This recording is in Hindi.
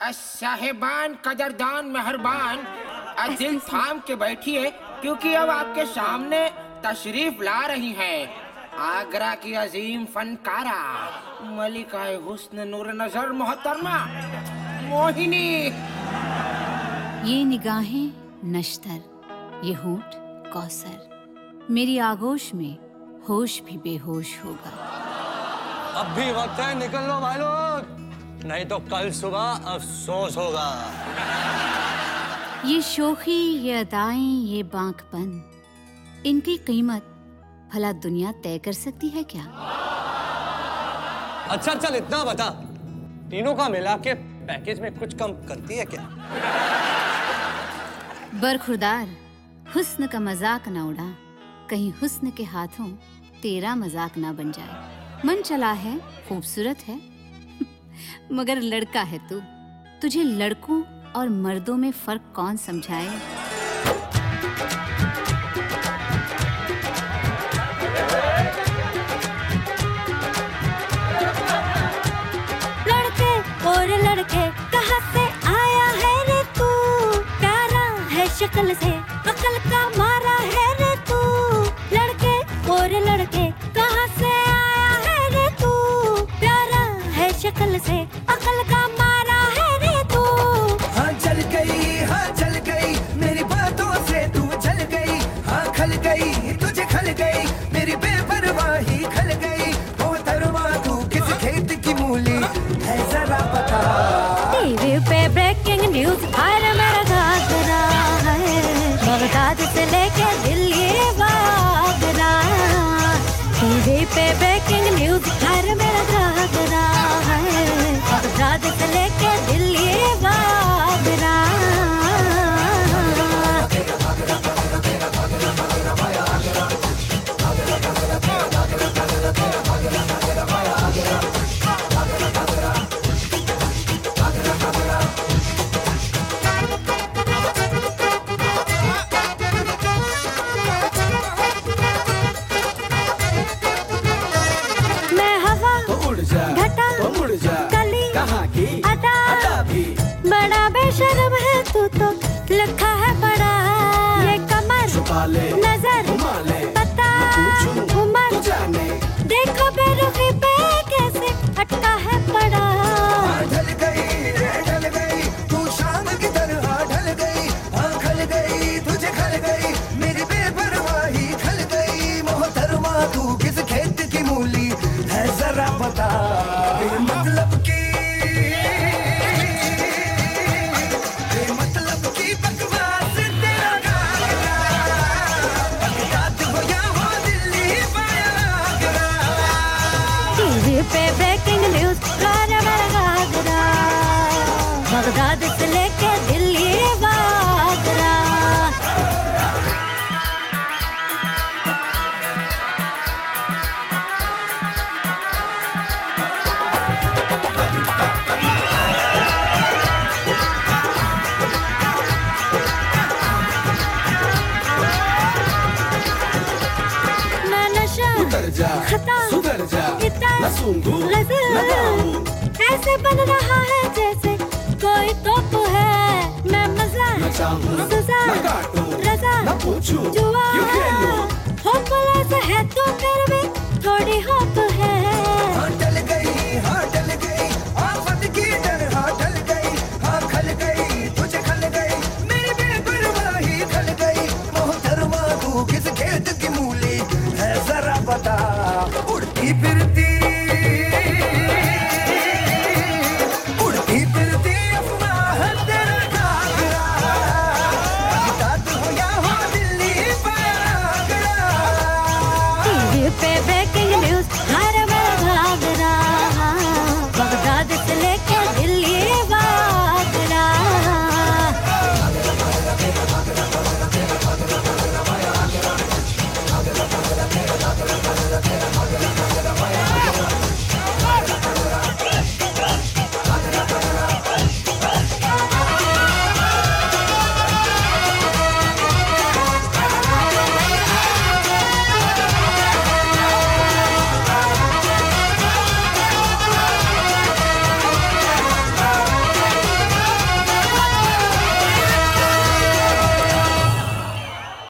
साहेबान कदरदान मेहरबान अ, दिल थाम के बैठिए क्योंकि अब आपके सामने तशरीफ़ ला रही हैं। आगरा की अजीम फनकारा मलिका हुस्न नूर नज़र मोहतरमा मोहिनी। ये निगाहें नश्तर ये होठ कौसर। मेरी आगोश में होश भी बेहोश होगा। अब भी वक्त है निकल लो भाई लोग। नहीं तो कल सुबह अफसोस होगा। ये शोखी ये अदाएँ ये बांकपन इनकी कीमत भला दुनिया तय कर सकती है क्या? अच्छा चल इतना बता। तीनों का मिला के पैकेज में कुछ कम करती है क्या? बरखुरदार हुस्न का मज़ाक ना उड़ा। कहीं हुस्न के हाथों तेरा मज़ाक ना बन जाए। मन चला है खूबसूरत है। मगर लड़का है तू। तुझे लड़कों और मर्दों में फ़र्क कौन समझाए? लड़के और लड़के, कहाँ से आया रे प्यारा शक्ल से। ब्रेकिंग न्यूज़ हर मेरा घाघरा है। बगदाद से लेके दिल्ली बागरा टीवी पे ब्रेकिंग न्यूज़ हर मेरा घाघरा है। बगदाद से लेके दिल्ली आगरा wale. Na पे ब्रेकिंग न्यूज़ घाघरा बगदाद से लेके जा। खता सुधर जा। ऐसे बन रहा है जैसे कोई तोप है। मैं मज़ा सजा रजा जुआ। होपलेस है तू फिर भी थोड़ी होप।